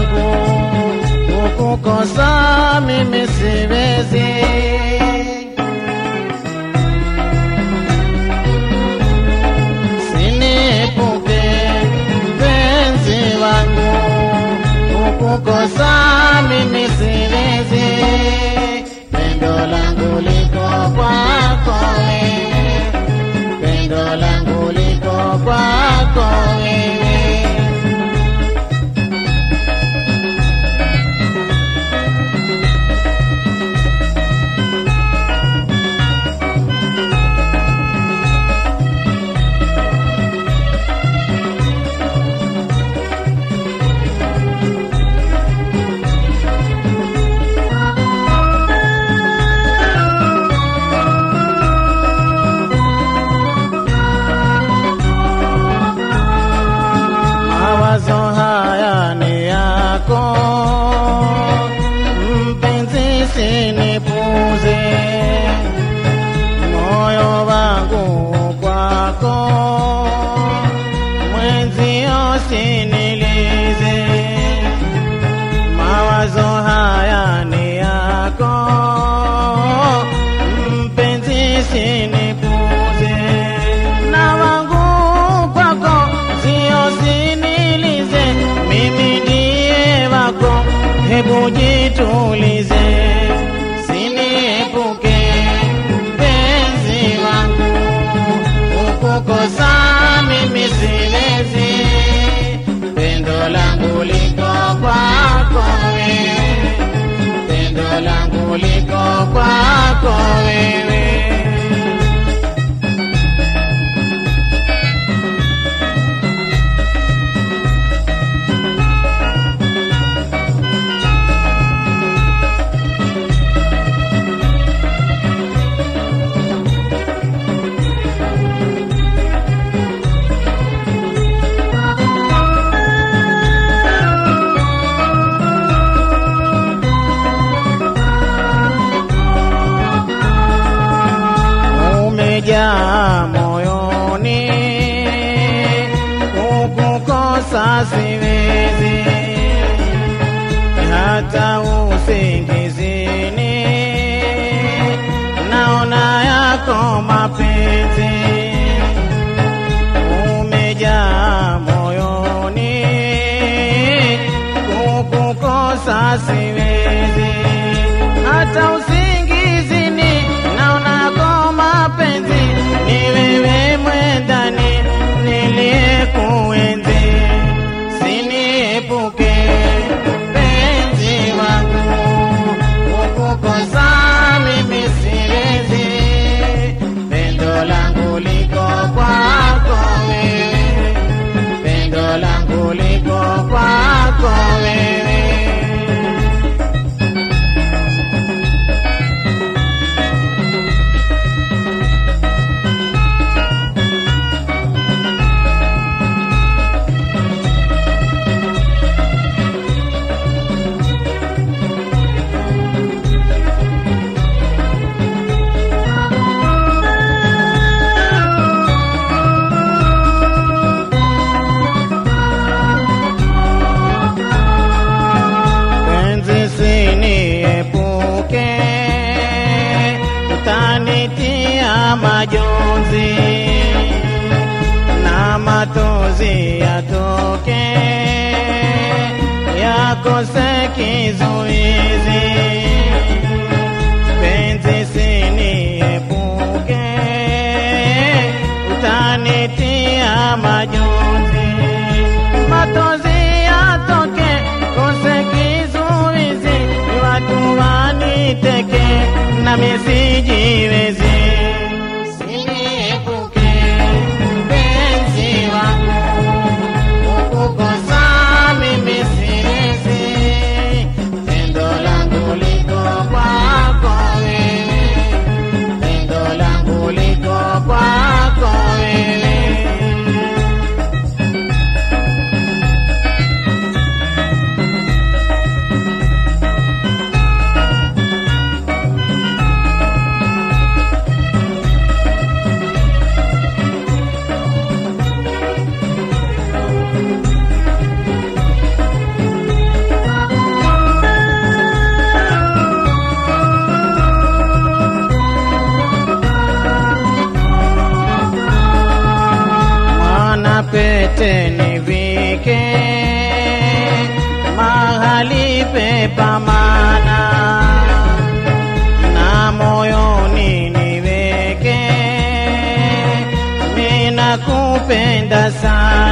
yangu, kukukosa mimi siwezi. Sinipuke mpenzi wangu, mimi siwezi. Pendo langu liko kwako pendo langu liko kwako sinilize. Mawazo haya ni kwako umejaa moyoni, kukukosa siwezi, hata usingizini naona yako mapenzi, majonzi na matozi yatoke, yakose kizuizi. Penzi siniepuke, utanitia majonzi matozi yatoke, kose kizuizi, watu nami sijiwezi. পেতে নিবিকে মাহালি পে পামানা namoyoni niweke, mina kupenda sana.